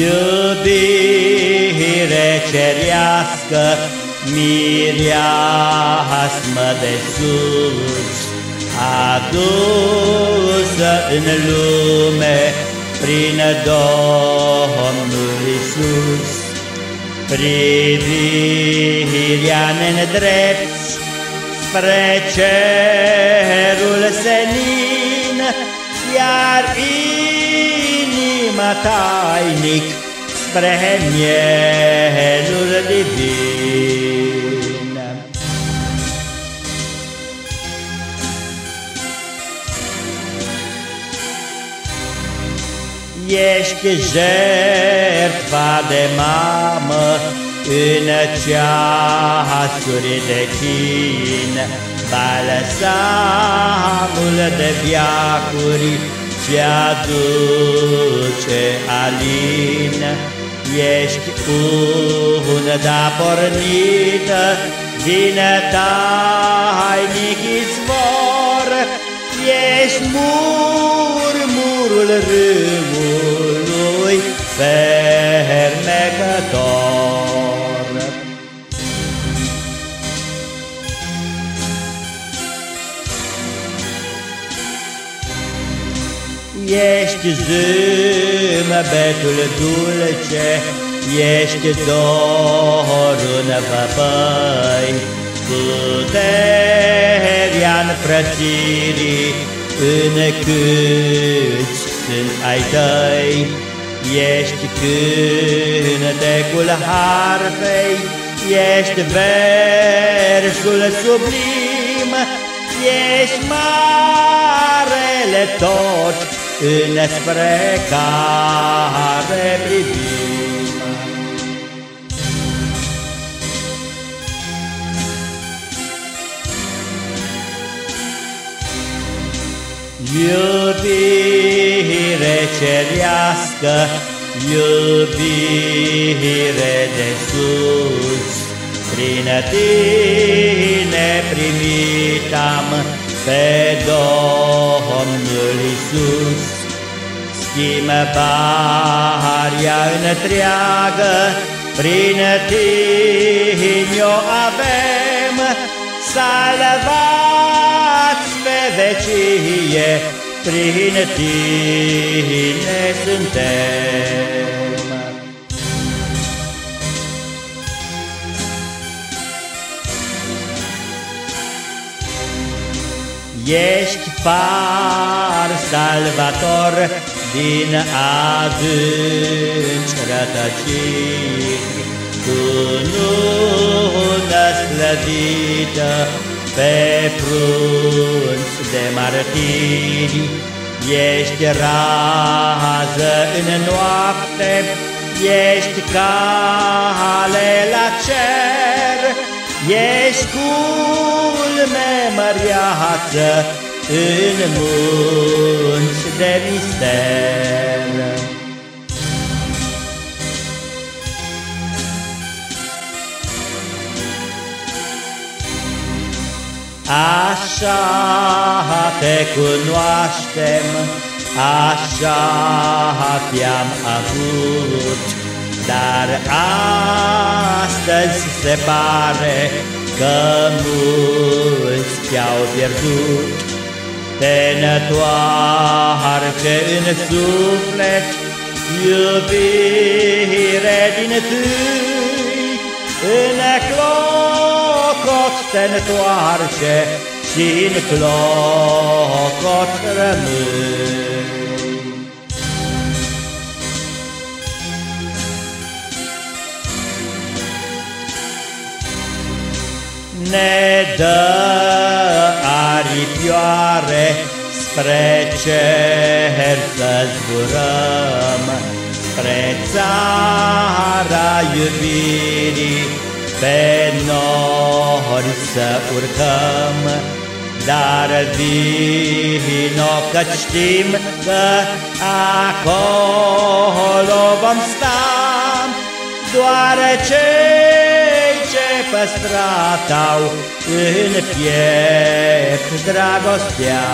Iubire cerească, mireasmă de sus, Adusă în lume prin Domnul Isus. Privirea ne-ndrept spre cerul senin, Iar inima tainic spre mielul divin. Ești jertfa de mamă în ceasuri de chin, Balsamul de viacuri ce aduce alin. Ești unda pornită din tainic izvor, Ești murmurul râului fermecător. Ești zâmbetul dulce, ești dorul văpăi, puterea înfrățirii în câți sunt ai tăi. Ești cântecul harfei, ești versul sublim, ești marele tot înspre care privim. Iubire cerească, iubire de sus, Prin tine primit am pe Domnul Isus. Schimbarea întreagă, prin tine o avem, Salvați pe vecie, prin tine suntem. Ești far salvator din adânci rătăciri, Cu nună slăvită pe frunți de martiri. Ești rază în noapte, ești cale la cer, Ești culme măriață în munți de mister. Așa te cunoaștem, așa te-am avut, dar astăzi se pare că mulți te-au pierdut. Te întoarce în suflet iubire din tâi, în clocot te întoarce și în clocot rămâi. ne dă aripioare spre cer să zburăm, spre țara iubirii, pe nori să urcăm. Dar vino că știm că acolo vom sta, doar ce păstratau în piept dragostea.